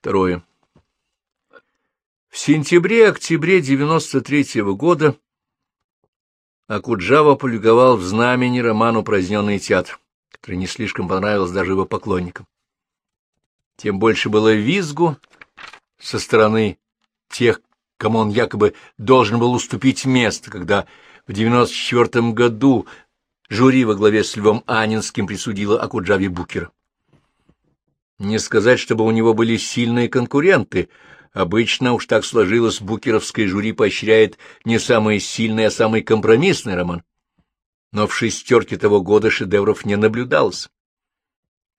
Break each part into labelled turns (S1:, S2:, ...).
S1: Второе. В сентябре-октябре 93-го года Акуджава полюговал в знамени роман «Упраздненный театр», который не слишком понравился даже его поклонникам. Тем больше было визгу со стороны тех, кому он якобы должен был уступить место, когда в 94 году жюри во главе с Львом Анинским присудило Акуджаве Букера. Не сказать, чтобы у него были сильные конкуренты. Обычно уж так сложилось, букеровское жюри поощряет не самый сильный, а самый компромиссный роман. Но в шестерке того года шедевров не наблюдалось.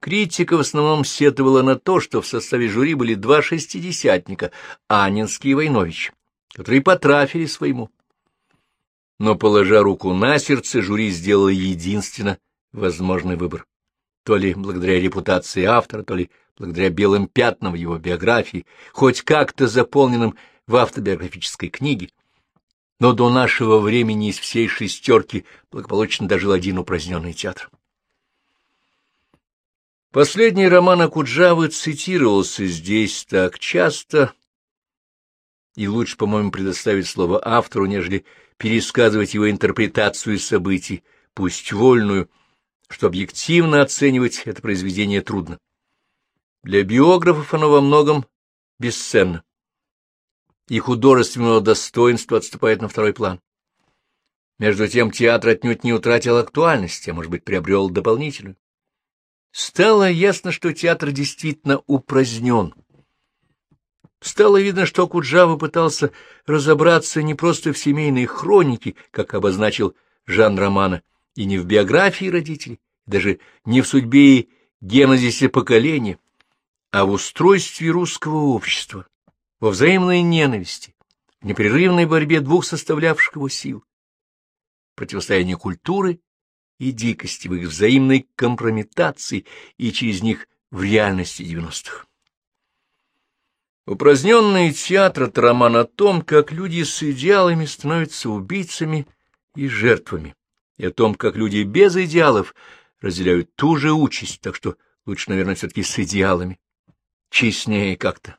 S1: Критика в основном сетовала на то, что в составе жюри были два шестидесятника, Анинский и Войнович, которые потрафили своему. Но, положа руку на сердце, жюри сделало единственно возможный выбор то ли благодаря репутации автора, то ли благодаря белым пятнам в его биографии, хоть как-то заполненным в автобиографической книге. Но до нашего времени из всей шестерки благополучно дожил один упраздненный театр. Последний роман Акуджавы цитировался здесь так часто, и лучше, по-моему, предоставить слово автору, нежели пересказывать его интерпретацию событий, пусть вольную, что объективно оценивать это произведение трудно. Для биографов оно во многом бесценно. И художественного достоинства отступает на второй план. Между тем театр отнюдь не утратил актуальности, а, может быть, приобрел дополнительную. Стало ясно, что театр действительно упразднен. Стало видно, что Куджава пытался разобраться не просто в семейной хронике, как обозначил Жан Романа, и не в биографии родителей, даже не в судьбе и генезисе поколения, а в устройстве русского общества, во взаимной ненависти, в непрерывной борьбе двух составлявших его сил, противостояние культуры и дикости, в их взаимной компрометации и через них в реальности девяностых. Упраздненный театр — это роман о том, как люди с идеалами становятся убийцами и жертвами, и о том, как люди без идеалов разделяют ту же участь, так что лучше, наверное, все-таки с идеалами. Честнее как-то.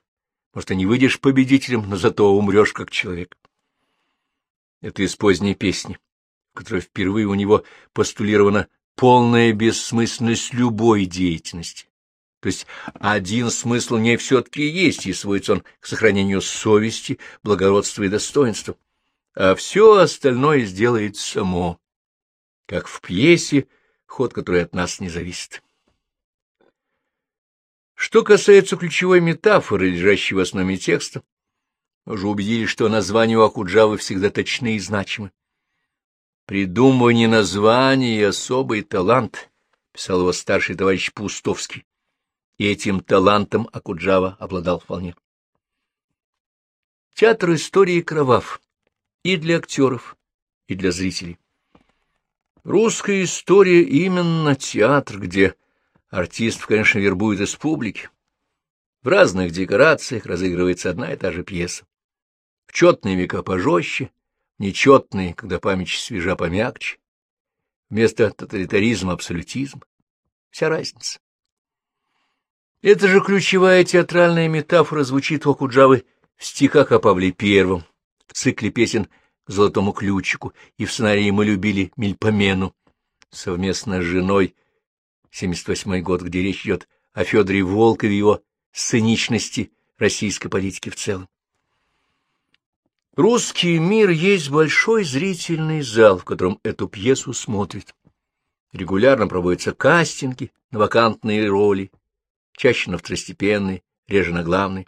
S1: Может, и не выйдешь победителем, но зато умрешь как человек. Это из поздней песни, в которой впервые у него постулирована полная бессмысленность любой деятельности. То есть один смысл в ней все-таки есть, и сводится он к сохранению совести, благородства и достоинства, а все остальное сделает само как в пьесе, ход который от нас не зависит. Что касается ключевой метафоры, лежащей в основе текста, мы уже убедились, что названия у Акуджавы всегда точны и значимы. «Придумывание названий — особый талант», — писал его старший товарищ Пустовский, и этим талантом Акуджава обладал вполне. Театр истории кровав и для актеров, и для зрителей. Русская история именно театр, где артистов, конечно, вербуют из публики. В разных декорациях разыгрывается одна и та же пьеса. В четные века пожестче, нечетные, когда память свежа помягче. Вместо тоталитаризма — абсолютизм. Вся разница. Эта же ключевая театральная метафора звучит у Акуджавы в стихах о Павле Первом, в цикле песен золотому ключику, и в сценарии мы любили Мельпомену совместно с женой, 78 год, где речь идет о Федоре Волкове и его сценичности российской политики в целом. Русский мир есть большой зрительный зал, в котором эту пьесу смотрят. Регулярно проводятся кастинги на вакантные роли, чаще на второстепенные, реже на главные.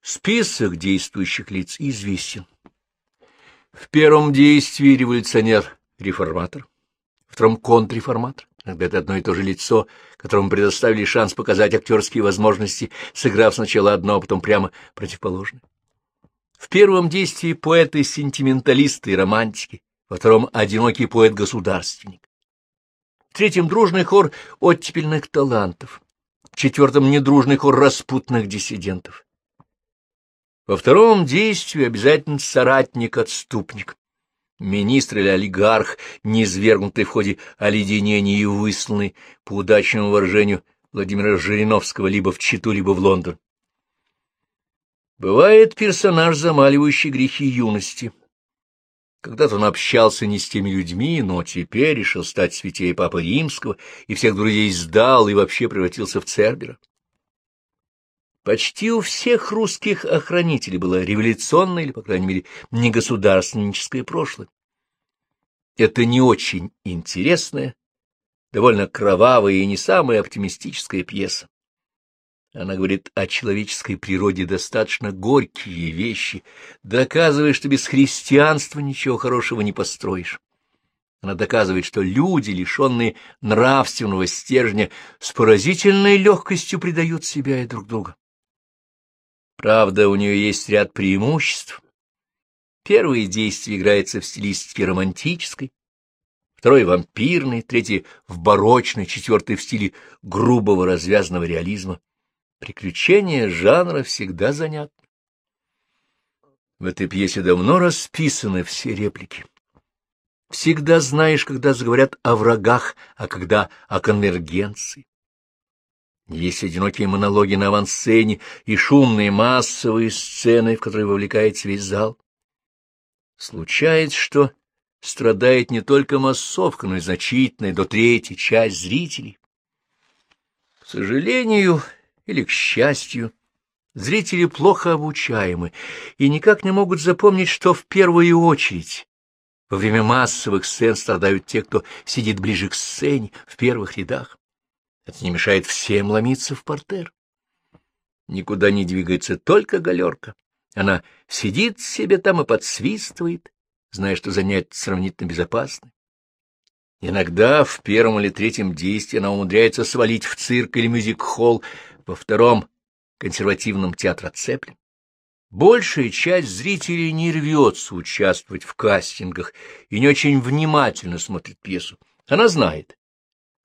S1: Список действующих лиц известен. В первом действии революционер-реформатор, втором контрреформатор. Иногда это одно и то же лицо, которому предоставили шанс показать актерские возможности, сыграв сначала одно, а потом прямо противоположное. В первом действии поэты-сентименталисты и романтики, во втором — одинокий поэт-государственник. В третьем — дружный хор оттепельных талантов, в четвертом — недружный хор распутных диссидентов. Во втором действии обязательно соратник-отступник, министр или олигарх, низвергнутый в ходе оледенения и высланный по удачному выражению Владимира Жириновского либо в Читу, либо в Лондон. Бывает персонаж, замаливающий грехи юности. Когда-то он общался не с теми людьми, но теперь решил стать святее Папы Римского и всех друзей сдал и вообще превратился в Цербера. Почти у всех русских охранителей было революционное или, по крайней мере, негосударственническое прошлое. Это не очень интересная, довольно кровавая и не самая оптимистическая пьеса. Она говорит о человеческой природе достаточно горькие вещи, доказывая, что без христианства ничего хорошего не построишь. Она доказывает, что люди, лишенные нравственного стержня, с поразительной легкостью предают себя и друг друга. Правда, у нее есть ряд преимуществ. Первое действие играется в стилистике романтической, второе — вампирной, третье — в барочной, четвертое — в стиле грубого развязанного реализма. Приключения жанра всегда занятны. В этой пьесе давно расписаны все реплики. Всегда знаешь, когда заговорят о врагах, а когда о конвергенции. Есть одинокие монологи на авансцене и шумные массовые сцены, в которые вовлекается весь зал. Случается, что страдает не только массовка, но и значительная до третьей часть зрителей. К сожалению, или, к счастью, зрители плохо обучаемы и никак не могут запомнить, что в первую очередь во время массовых сцен страдают те, кто сидит ближе к сцене, в первых рядах. Это не мешает всем ломиться в портер. Никуда не двигается только галерка. Она сидит себе там и подсвистывает, зная, что занятие сравнительно безопасны. Иногда в первом или третьем действии она умудряется свалить в цирк или мюзик-холл во втором консервативном театре отцеплен. Большая часть зрителей не рвется участвовать в кастингах и не очень внимательно смотрит пьесу. Она знает,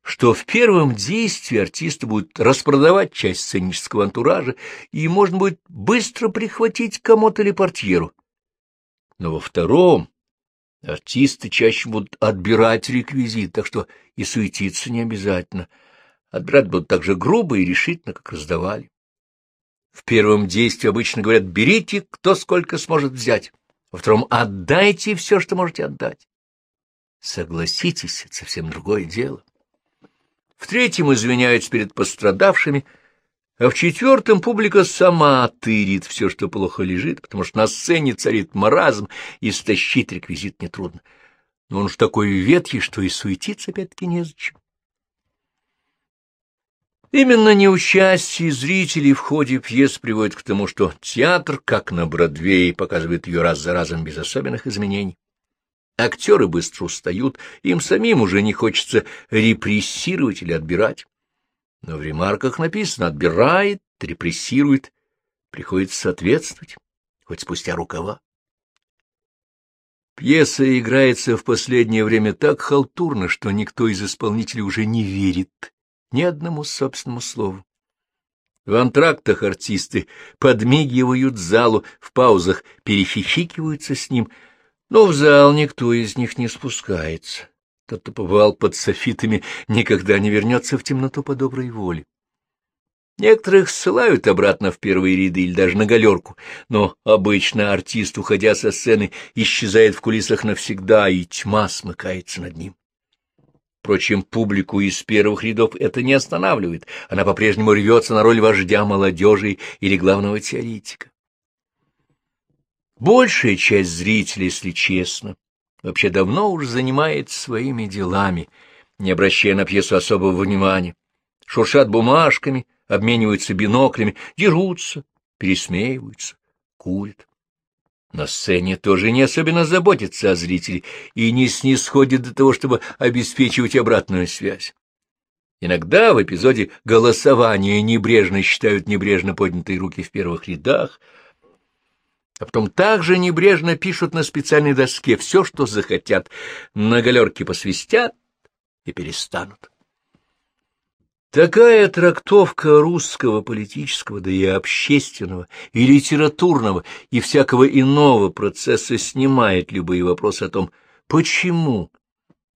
S1: что в первом действии артисты будут распродавать часть сценического антуража, и можно будет быстро прихватить кому-то или портьеру. Но во втором артисты чаще будут отбирать реквизит, так что и суетиться не обязательно — Отбирать будут так же грубо и решительно, как раздавали. В первом действии обычно говорят «берите, кто сколько сможет взять», во втором «отдайте все, что можете отдать». Согласитесь, это совсем другое дело. В третьем извиняются перед пострадавшими, а в четвертом публика сама тырит все, что плохо лежит, потому что на сцене царит маразм, и стащить реквизит нетрудно. Но он уж такой ветхий, что и суетиться опять-таки незачем. Именно неучастие зрителей в ходе пьес приводит к тому, что театр, как на Бродвее, показывает ее раз за разом без особенных изменений. Актеры быстро устают, им самим уже не хочется репрессировать или отбирать. Но в ремарках написано «отбирает», «репрессирует», приходится соответствовать, хоть спустя рукава. Пьеса играется в последнее время так халтурно, что никто из исполнителей уже не верит ни одному собственному слову. В антрактах артисты подмигивают залу, в паузах перехихикиваются с ним, но в зал никто из них не спускается. Тот, кто побывал под софитами, никогда не вернется в темноту по доброй воле. Некоторых ссылают обратно в первые ряды или даже на галерку, но обычно артист, уходя со сцены, исчезает в кулисах навсегда, и тьма смыкается над ним. Впрочем, публику из первых рядов это не останавливает, она по-прежнему рвется на роль вождя молодежи или главного теоретика. Большая часть зрителей, если честно, вообще давно уже занимается своими делами, не обращая на пьесу особого внимания, шуршат бумажками, обмениваются биноклями, дерутся, пересмеиваются, курят. На сцене тоже не особенно заботится о зрителе и не снисходит до того, чтобы обеспечивать обратную связь. Иногда в эпизоде голосования небрежно считают небрежно поднятые руки в первых рядах, а потом также небрежно пишут на специальной доске все, что захотят, на галерке посвистят и перестанут. Такая трактовка русского политического, да и общественного, и литературного, и всякого иного процесса снимает любые вопросы о том, почему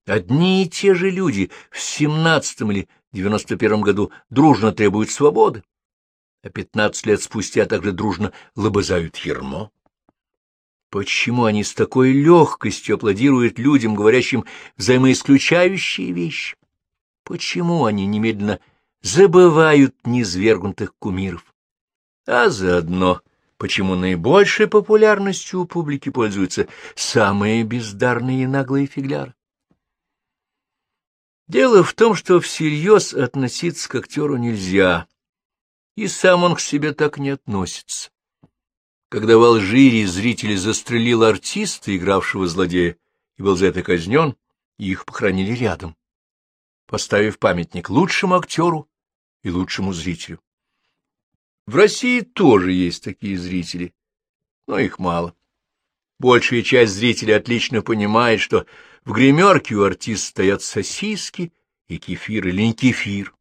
S1: одни и те же люди в семнадцатом или девяносто первом году дружно требуют свободы, а пятнадцать лет спустя также дружно лобызают ермо? Почему они с такой легкостью аплодируют людям, говорящим взаимоисключающие вещи? Почему они немедленно забывают низвергнутых кумиров? А заодно, почему наибольшей популярностью у публики пользуются самые бездарные и наглые фигляры? Дело в том, что всерьез относиться к актеру нельзя, и сам он к себе так не относится. Когда в Алжире зрители застрелил артиста, игравшего злодея, и был за это казнен, их похоронили рядом, поставив памятник лучшему актеру и лучшему зрителю. В России тоже есть такие зрители, но их мало. Большая часть зрителей отлично понимает, что в гримерке у артиста стоят сосиски и кефир или не кефир.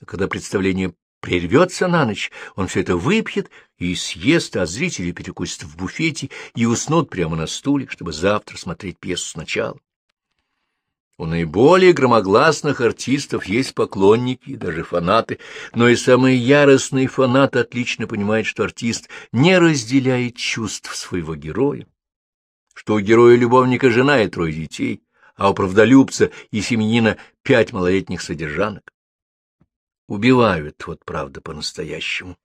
S1: А когда представление прервется на ночь, он все это выпьет и съест, а зрители перекусят в буфете и уснут прямо на стуле, чтобы завтра смотреть пьесу сначала. У наиболее громогласных артистов есть поклонники и даже фанаты, но и самые яростные фанаты отлично понимают, что артист не разделяет чувств своего героя, что у героя-любовника жена и трое детей, а у правдолюбца и семьянина пять малолетних содержанок убивают, вот правда, по-настоящему.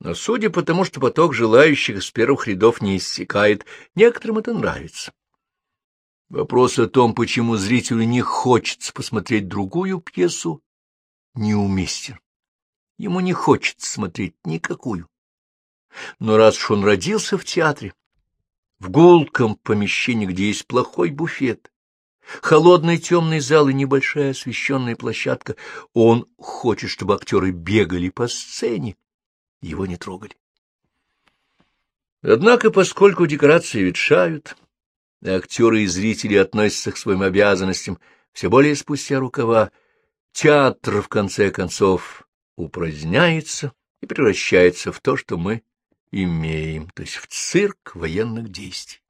S1: Но судя по тому, что поток желающих с первых рядов не иссякает, некоторым это нравится. Вопрос о том, почему зрителю не хочется посмотреть другую пьесу, неуместен. Ему не хочется смотреть никакую. Но раз уж он родился в театре, в гулком помещении, где есть плохой буфет, Холодный темный зал и небольшая освещенная площадка. Он хочет, чтобы актеры бегали по сцене. Его не трогали. Однако, поскольку декорации ветшают, актеры и зрители относятся к своим обязанностям все более спустя рукава, театр, в конце концов, упраздняется и превращается в то, что мы имеем, то есть в цирк военных действий.